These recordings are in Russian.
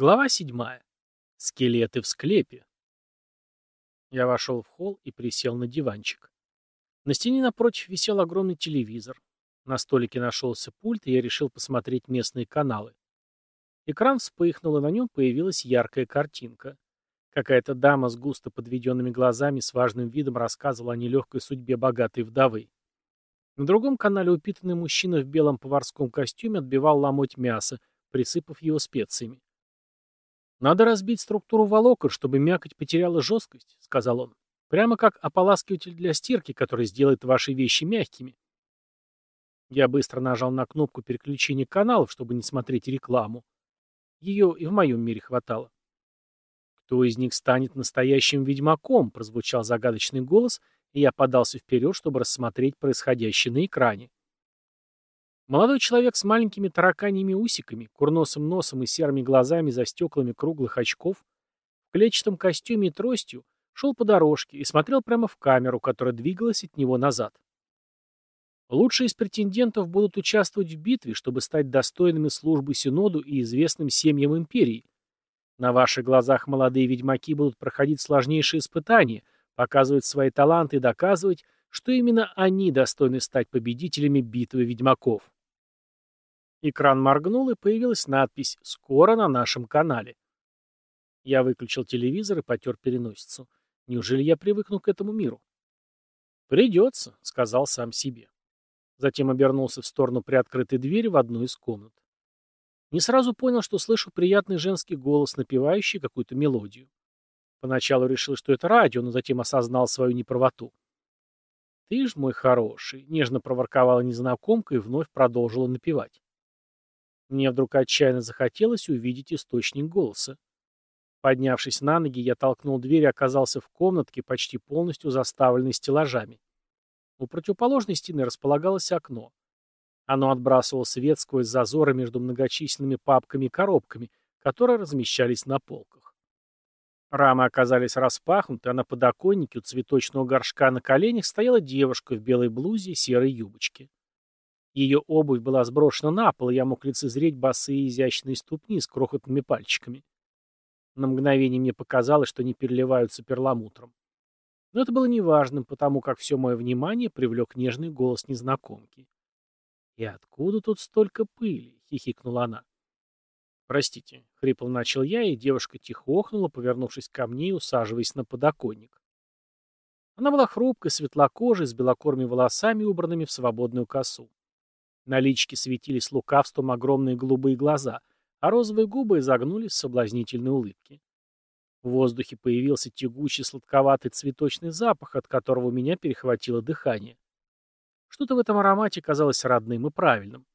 Глава седьмая. Скелеты в склепе. Я вошел в холл и присел на диванчик. На стене напротив висел огромный телевизор. На столике нашелся пульт, и я решил посмотреть местные каналы. Экран вспыхнул, и на нем появилась яркая картинка. Какая-то дама с густо подведенными глазами с важным видом рассказывала о нелегкой судьбе богатой вдовы. На другом канале упитанный мужчина в белом поварском костюме отбивал ломоть мяса, присыпав его специями. «Надо разбить структуру волокон, чтобы мякоть потеряла жесткость», — сказал он. «Прямо как ополаскиватель для стирки, который сделает ваши вещи мягкими». Я быстро нажал на кнопку переключения каналов, чтобы не смотреть рекламу. Ее и в моем мире хватало. «Кто из них станет настоящим ведьмаком?» — прозвучал загадочный голос, и я подался вперед, чтобы рассмотреть происходящее на экране. Молодой человек с маленькими тараканьими усиками, курносым носом и серыми глазами за стеклами круглых очков, в клетчатом костюме и тростью, шел по дорожке и смотрел прямо в камеру, которая двигалась от него назад. Лучшие из претендентов будут участвовать в битве, чтобы стать достойными службы Синоду и известным семьям империи. На ваших глазах молодые ведьмаки будут проходить сложнейшие испытания, показывать свои таланты и доказывать, что именно они достойны стать победителями битвы ведьмаков. Экран моргнул, и появилась надпись «Скоро на нашем канале». Я выключил телевизор и потер переносицу. Неужели я привыкну к этому миру? «Придется», — сказал сам себе. Затем обернулся в сторону приоткрытой двери в одну из комнат. Не сразу понял, что слышу приятный женский голос, напевающий какую-то мелодию. Поначалу решил, что это радио, но затем осознал свою неправоту. «Ты ж мой хороший», — нежно проворковала незнакомка и вновь продолжила напевать. Мне вдруг отчаянно захотелось увидеть источник голоса. Поднявшись на ноги, я толкнул дверь и оказался в комнатке, почти полностью заставленной стеллажами. У противоположной стены располагалось окно. Оно отбрасывало свет сквозь зазоры между многочисленными папками и коробками, которые размещались на полках. Рамы оказались распахнуты, а на подоконнике у цветочного горшка на коленях стояла девушка в белой блузе и серой юбочке. Ее обувь была сброшена на пол, и я мог лицезреть босые изящные ступни с крохотными пальчиками. На мгновение мне показалось, что они переливаются перламутром. Но это было неважным, потому как все мое внимание привлек нежный голос незнакомки. «И откуда тут столько пыли?» — хихикнула она. «Простите», — хрипло начал я, и девушка тихо охнула, повернувшись ко мне и усаживаясь на подоконник. Она была хрупкой, светлокожей, с белокорыми волосами, убранными в свободную косу. На личке светились лукавством огромные голубые глаза, а розовые губы изогнулись в соблазнительной улыбке. В воздухе появился тягучий сладковатый цветочный запах, от которого у меня перехватило дыхание. Что-то в этом аромате казалось родным и правильным.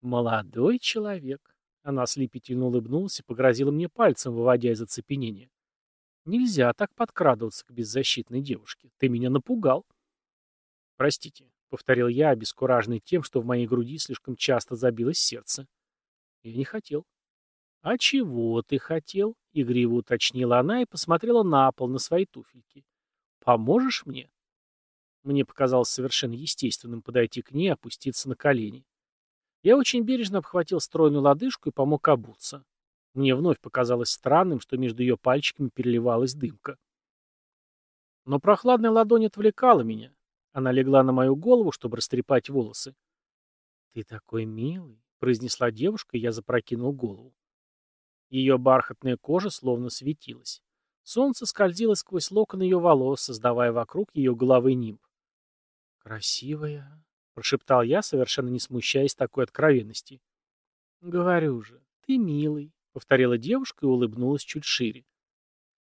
«Молодой человек», — она ослепительно улыбнулась и погрозила мне пальцем, выводя из оцепенения. «Нельзя так подкрадываться к беззащитной девушке. Ты меня напугал». «Простите, — повторил я, обескураженный тем, что в моей груди слишком часто забилось сердце. Я не хотел. «А чего ты хотел?» — игриво уточнила она и посмотрела на пол, на свои туфельки. «Поможешь мне?» Мне показалось совершенно естественным подойти к ней и опуститься на колени. Я очень бережно обхватил стройную лодыжку и помог обуться. Мне вновь показалось странным, что между ее пальчиками переливалась дымка. Но прохладная ладонь отвлекала меня. Она легла на мою голову, чтобы растрепать волосы. «Ты такой милый», — произнесла девушка, и я запрокинул голову. Ее бархатная кожа словно светилась. Солнце скользило сквозь локон ее волос, создавая вокруг ее головы нимб. «Красивая», — прошептал я, совершенно не смущаясь такой откровенности. «Говорю же, ты милый», — повторила девушка и улыбнулась чуть шире.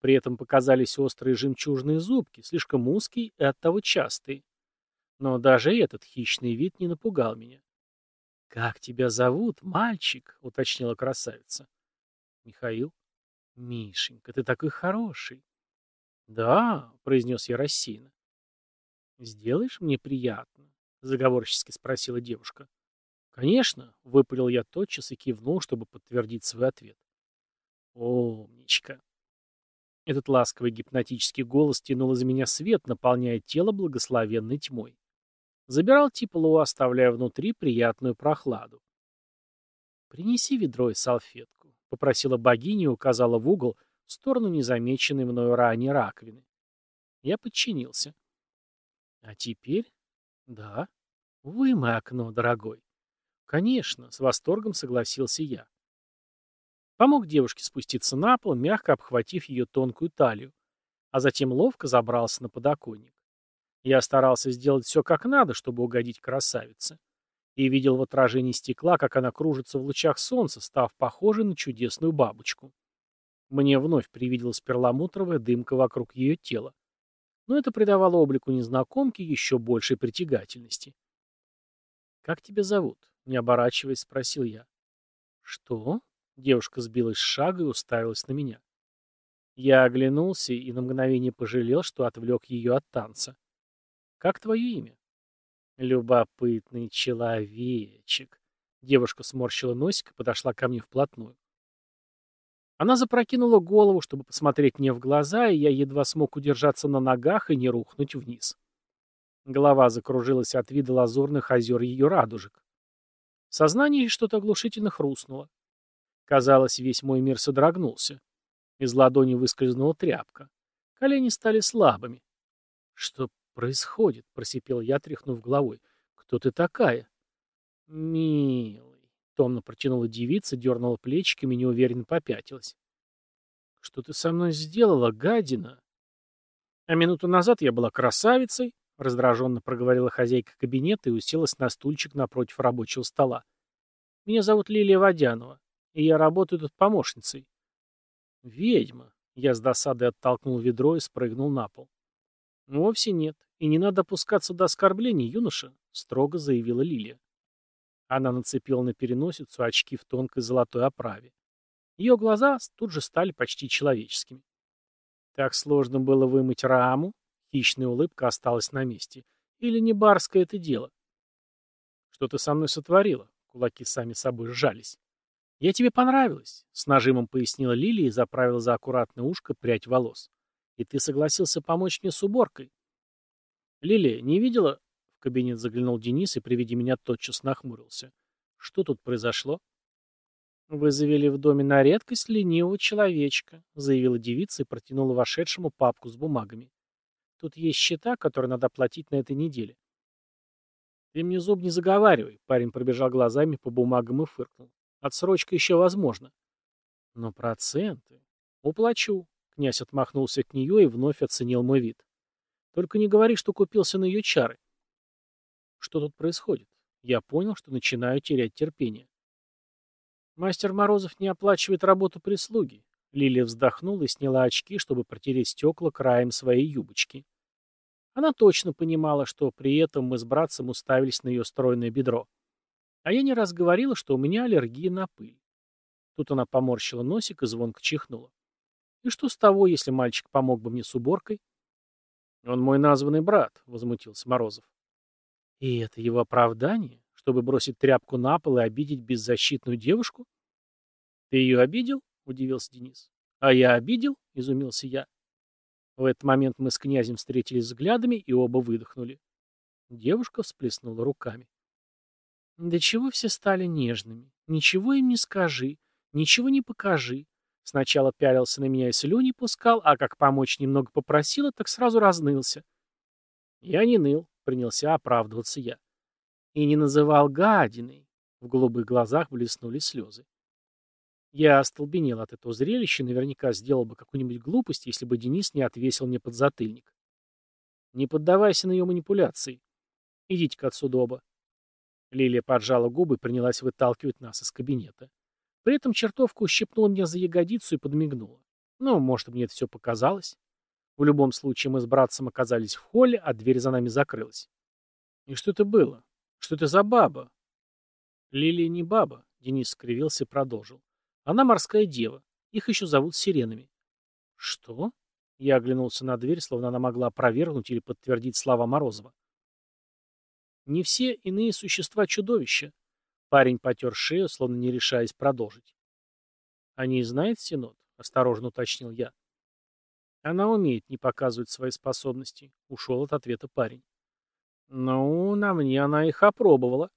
При этом показались острые жемчужные зубки, слишком узкие и оттого частые. Но даже этот хищный вид не напугал меня. «Как тебя зовут, мальчик?» — уточнила красавица. «Михаил». «Мишенька, ты такой хороший». «Да», — произнес я рассеянно. «Сделаешь мне приятно?» — заговорчески спросила девушка. «Конечно», — выпалил я тотчас и кивнул, чтобы подтвердить свой ответ. «Умничка». Этот ласковый гипнотический голос тянул из меня свет, наполняя тело благословенной тьмой. Забирал тепло, оставляя внутри приятную прохладу. «Принеси ведро и салфетку. — попросила богиня и указала в угол, в сторону незамеченной мною ранее раковины. Я подчинился. А теперь? Да. Вымой окно, дорогой. Конечно, с восторгом согласился я. Помог девушке спуститься на пол, мягко обхватив ее тонкую талию, а затем ловко забрался на подоконник. Я старался сделать все как надо, чтобы угодить красавице. И видел в отражении стекла, как она кружится в лучах солнца, став похожей на чудесную бабочку. Мне вновь привиделась перламутровая дымка вокруг ее тела. Но это придавало облику незнакомки еще большей притягательности. «Как тебя зовут?» — не оборачиваясь, спросил я. «Что?» — девушка сбилась с шага и уставилась на меня. Я оглянулся и на мгновение пожалел, что отвлек ее от танца. «Как твое имя?» «Любопытный человечек». Девушка сморщила носик и подошла ко мне вплотную. Она запрокинула голову, чтобы посмотреть мне в глаза, и я едва смог удержаться на ногах и не рухнуть вниз. Голова закружилась от вида лазурных озер ее радужек. В сознании что-то оглушительно хрустнуло. Казалось, весь мой мир содрогнулся. Из ладони выскользнула тряпка. Колени стали слабыми. «Что происходит?» — просипел я, тряхнув головой. «Кто ты такая?» «Милый». Томно протянула девица, дернула плечиками и неуверенно попятилась. «Что ты со мной сделала, гадина?» «А минуту назад я была красавицей», — раздраженно проговорила хозяйка кабинета и уселась на стульчик напротив рабочего стола. «Меня зовут Лилия Водянова, и я работаю тут помощницей». «Ведьма», — я с досадой оттолкнул ведро и спрыгнул на пол. «Вовсе нет, и не надо опускаться до оскорблений, юноша», — строго заявила Лилия. Она нацепила на переносицу очки в тонкой золотой оправе. Ее глаза тут же стали почти человеческими. Так сложно было вымыть раму, хищная улыбка осталась на месте. Или не барское это дело? Что ты со мной сотворила? Кулаки сами собой сжались. Я тебе понравилась, с нажимом пояснила Лилия и заправила за аккуратное ушко прядь волос. И ты согласился помочь мне с уборкой. Лилия, не видела, кабинет заглянул Денис и при виде меня тотчас нахмурился. Что тут произошло? «Вы завели в доме на редкость ленивого человечка», — заявила девица и протянула вошедшему папку с бумагами. «Тут есть счета, которые надо платить на этой неделе». «Ты мне зуб не заговаривай», — парень пробежал глазами по бумагам и фыркнул. «Отсрочка еще возможна». «Но проценты...» «Уплачу», — князь отмахнулся к нее и вновь оценил мой вид. «Только не говори, что купился на ее чары. Что тут происходит? Я понял, что начинаю терять терпение. Мастер Морозов не оплачивает работу прислуги. Лилия вздохнула и сняла очки, чтобы протереть стекла краем своей юбочки. Она точно понимала, что при этом мы с братцем уставились на ее стройное бедро. А я не раз говорила, что у меня аллергия на пыль. Тут она поморщила носик и звонко чихнула. И что с того, если мальчик помог бы мне с уборкой? Он мой названный брат, возмутился Морозов. И это его оправдание, чтобы бросить тряпку на пол и обидеть беззащитную девушку? Ты ее обидел? Удивился Денис. А я обидел? Изумился я. В этот момент мы с князем встретились взглядами и оба выдохнули. Девушка всплеснула руками. Да чего все стали нежными? Ничего им не скажи, ничего не покажи. Сначала пялился на меня и слюни пускал, а как помочь немного попросила, так сразу разнылся. Я не ныл, принялся оправдываться я. И не называл гадиной. В голубых глазах блеснули слезы. Я остолбенел от этого зрелища наверняка сделал бы какую-нибудь глупость, если бы Денис не отвесил мне подзатыльник. Не поддавайся на ее манипуляции. Идите-ка отсюда оба. Лилия поджала губы и принялась выталкивать нас из кабинета. При этом чертовка ущипнула меня за ягодицу и подмигнула. Ну, может, мне это все показалось. В любом случае мы с братцем оказались в холле, а дверь за нами закрылась. И что это было? Что это за баба? Лилия не баба, Денис скривился и продолжил. Она морская дева. Их еще зовут сиренами. Что? Я оглянулся на дверь, словно она могла опровергнуть или подтвердить слова Морозова. Не все иные существа чудовища. Парень потер шею, словно не решаясь продолжить. Они знают Синод? Осторожно уточнил я. Она умеет не показывать свои способности, ушел от ответа парень. Ну, на мне она их опробовала.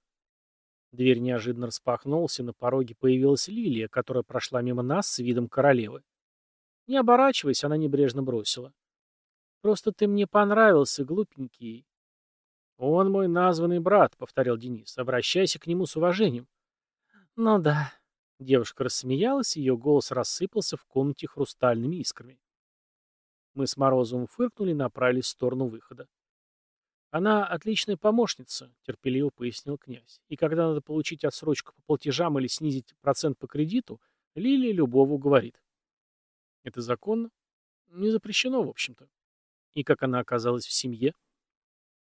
Дверь неожиданно распахнулась, и на пороге появилась Лилия, которая прошла мимо нас с видом королевы. Не оборачиваясь, она небрежно бросила. «Просто ты мне понравился, глупенький». «Он мой названный брат», — повторил Денис. «Обращайся к нему с уважением». «Ну да». Девушка рассмеялась, и ее голос рассыпался в комнате хрустальными искрами. Мы с Морозовым фыркнули и направились в сторону выхода. «Она отличная помощница», — терпеливо пояснил князь. «И когда надо получить отсрочку по платежам или снизить процент по кредиту, Лилия любого уговорит». «Это законно?» «Не запрещено, в общем-то». «И как она оказалась в семье?»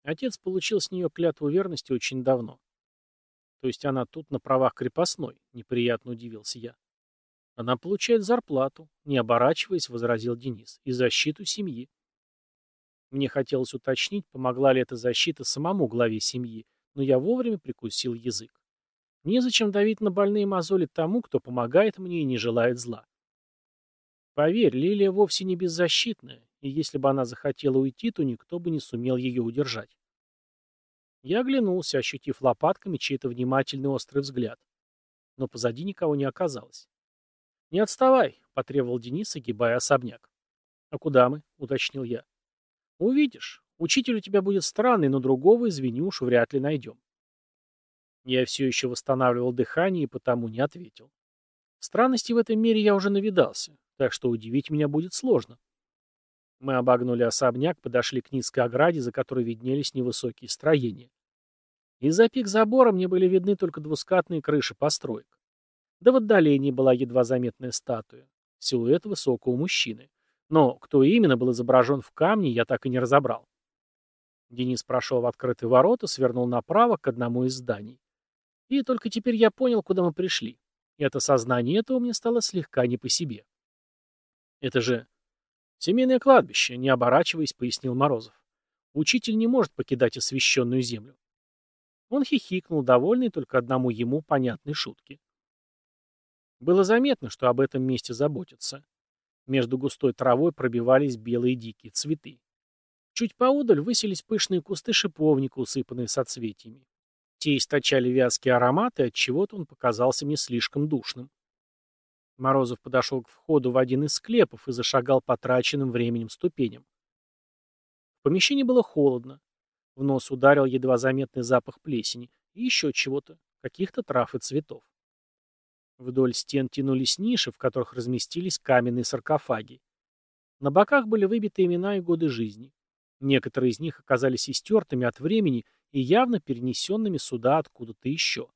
Отец получил с нее клятву верности очень давно. То есть она тут на правах крепостной, неприятно удивился я. Она получает зарплату, не оборачиваясь, возразил Денис, и защиту семьи. Мне хотелось уточнить, помогла ли эта защита самому главе семьи, но я вовремя прикусил язык. Незачем давить на больные мозоли тому, кто помогает мне и не желает зла. Поверь, Лилия вовсе не беззащитная, и если бы она захотела уйти, то никто бы не сумел ее удержать. Я оглянулся, ощутив лопатками чей-то внимательный острый взгляд. Но позади никого не оказалось. «Не отставай», — потребовал Денис, огибая особняк. «А куда мы?» — уточнил я. «Увидишь. Учитель у тебя будет странный, но другого, извини уж, вряд ли найдем». Я все еще восстанавливал дыхание и потому не ответил. Странности в этом мире я уже навидался, так что удивить меня будет сложно. Мы обогнули особняк, подошли к низкой ограде, за которой виднелись невысокие строения. Из-за пик забора мне были видны только двускатные крыши построек. Да в отдалении была едва заметная статуя. Силуэт высокого мужчины. Но кто именно был изображен в камне, я так и не разобрал. Денис прошел в открытые ворота, свернул направо к одному из зданий. И только теперь я понял, куда мы пришли. И от осознания этого мне стало слегка не по себе. Это же семейное кладбище, не оборачиваясь, пояснил Морозов. Учитель не может покидать освященную землю. Он хихикнул, довольный только одному ему понятной шутки. Было заметно, что об этом месте заботятся. Между густой травой пробивались белые дикие цветы. Чуть поодаль высились пышные кусты шиповника, усыпанные соцветиями. Те источали вязкие ароматы, от чего-то он показался мне слишком душным. Морозов подошел к входу в один из склепов и зашагал потраченным временем ступеням. В помещении было холодно. В нос ударил едва заметный запах плесени и еще чего-то, каких-то трав и цветов. Вдоль стен тянулись ниши, в которых разместились каменные саркофаги. На боках были выбиты имена и годы жизни. Некоторые из них оказались истертыми от времени и явно перенесенными сюда откуда-то еще.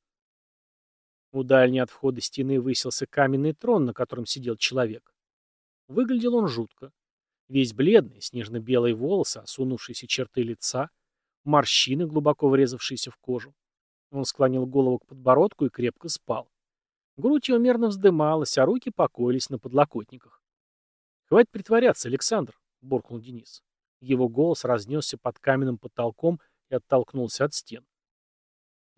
У дальней от входа стены высился каменный трон, на котором сидел человек. Выглядел он жутко. Весь бледный, снежно-белые волосы, осунувшиеся черты лица, морщины, глубоко врезавшиеся в кожу. Он склонил голову к подбородку и крепко спал. Грудь его мерно вздымалась, а руки покоились на подлокотниках. «Хватит притворяться, Александр!» — буркнул Денис. Его голос разнесся под каменным потолком и оттолкнулся от стен.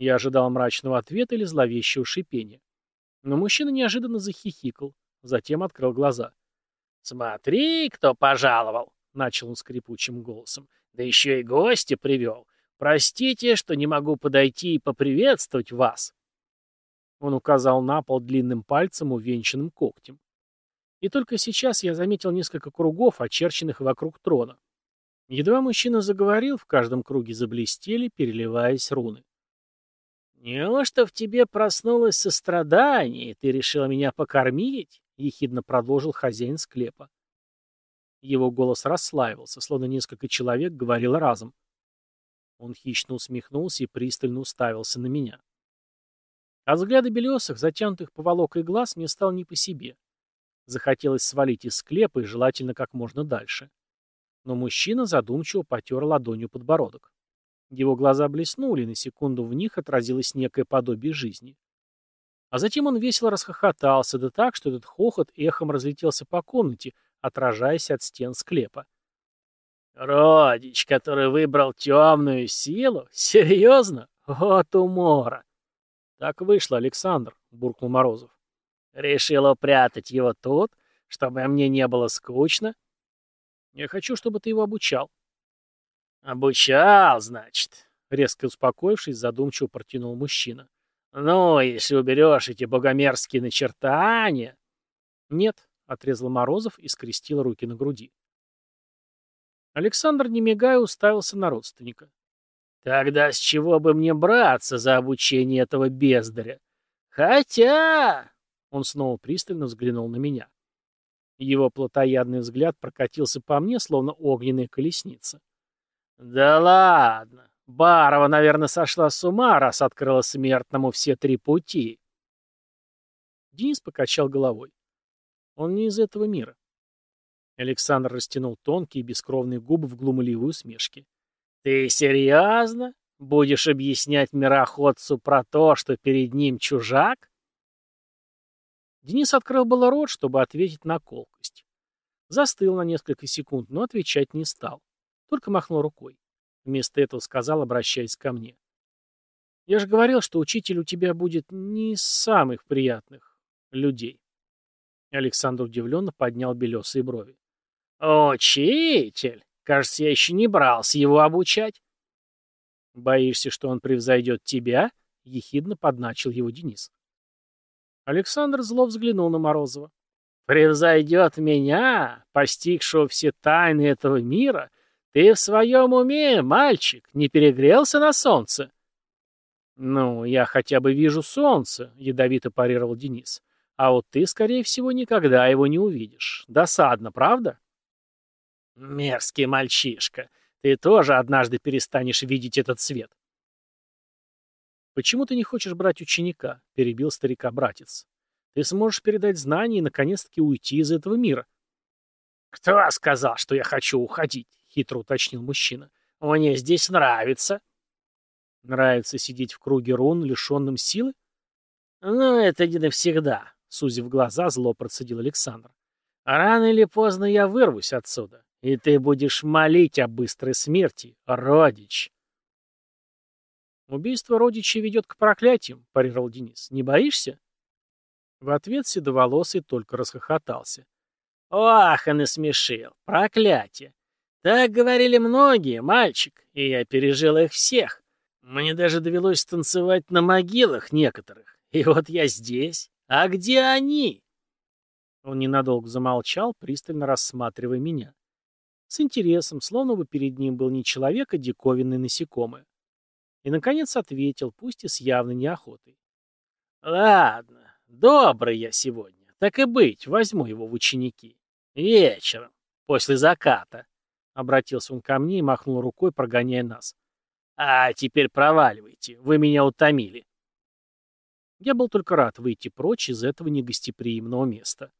Я ожидал мрачного ответа или зловещего шипения. Но мужчина неожиданно захихикал, затем открыл глаза. «Смотри, кто пожаловал!» — начал он скрипучим голосом. «Да еще и гостя привел. Простите, что не могу подойти и поприветствовать вас!» Он указал на пол длинным пальцем, увенчанным когтем. И только сейчас я заметил несколько кругов, очерченных вокруг трона. Едва мужчина заговорил, в каждом круге заблестели, переливаясь руны. «Неужто в тебе проснулось сострадание, и ты решила меня покормить?» — ехидно продолжил хозяин склепа. Его голос расслаивался, словно несколько человек говорил разом. Он хищно усмехнулся и пристально уставился на меня. От взгляда белесых, затянутых поволокой глаз, мне стало не по себе. Захотелось свалить из склепа и желательно как можно дальше. Но мужчина задумчиво потер ладонью подбородок. Его глаза блеснули, и на секунду в них отразилось некое подобие жизни. А затем он весело расхохотался, да так, что этот хохот эхом разлетелся по комнате, отражаясь от стен склепа. «Родич, который выбрал темную силу? Серьезно? Вот умора! «Так вышло, Александр», — буркнул Морозов. «Решил упрятать его тут, чтобы мне не было скучно?» «Я хочу, чтобы ты его обучал». «Обучал, значит», — резко успокоившись, задумчиво протянул мужчина. «Ну, если уберешь эти богомерзкие начертания...» «Нет», — отрезал Морозов и скрестил руки на груди. Александр, не мигая, уставился на родственника. «Тогда с чего бы мне браться за обучение этого бездаря? Хотя...» Он снова пристально взглянул на меня. Его плотоядный взгляд прокатился по мне, словно огненная колесница. «Да ладно! Барова, наверное, сошла с ума, раз открыла смертному все три пути!» Денис покачал головой. «Он не из этого мира. Александр растянул тонкие бескровные губы в глумливой усмешке. «Ты серьезно? Будешь объяснять мироходцу про то, что перед ним чужак?» Денис открыл было рот, чтобы ответить на колкость. Застыл на несколько секунд, но отвечать не стал. Только махнул рукой. Вместо этого сказал, обращаясь ко мне. «Я же говорил, что учитель у тебя будет не из самых приятных людей». Александр удивленно поднял белесые брови. «Учитель! Кажется, я еще не брался его обучать». «Боишься, что он превзойдет тебя?» — ехидно подначил его Денис. Александр зло взглянул на Морозова. «Превзойдет меня, постигшего все тайны этого мира? Ты в своем уме, мальчик, не перегрелся на солнце?» «Ну, я хотя бы вижу солнце», — ядовито парировал Денис. «А вот ты, скорее всего, никогда его не увидишь. Досадно, правда?» «Мерзкий мальчишка, ты тоже однажды перестанешь видеть этот свет». «Почему ты не хочешь брать ученика?» — перебил старика братец. «Ты сможешь передать знания и, наконец-таки, уйти из этого мира». «Кто сказал, что я хочу уходить?» — хитро уточнил мужчина. «Мне здесь нравится». «Нравится сидеть в круге рун, лишенным силы?» «Ну, это не навсегда», — сузив глаза, зло процедил Александр. «Рано или поздно я вырвусь отсюда. И ты будешь молить о быстрой смерти, родич. Убийство родичей ведет к проклятиям, парировал Денис. Не боишься? В ответ седоволосый только расхохотался. Ох, и насмешил. Проклятие. Так говорили многие, мальчик, и я пережил их всех. Мне даже довелось танцевать на могилах некоторых. И вот я здесь. А где они? Он ненадолго замолчал, пристально рассматривая меня. С интересом, словно бы перед ним был не человек, а диковинное насекомое. И, наконец, ответил, пусть и с явной неохотой. «Ладно, добрый я сегодня. Так и быть, возьму его в ученики. Вечером, после заката». Обратился он ко мне и махнул рукой, прогоняя нас. «А теперь проваливайте, вы меня утомили». Я был только рад выйти прочь из этого негостеприимного места.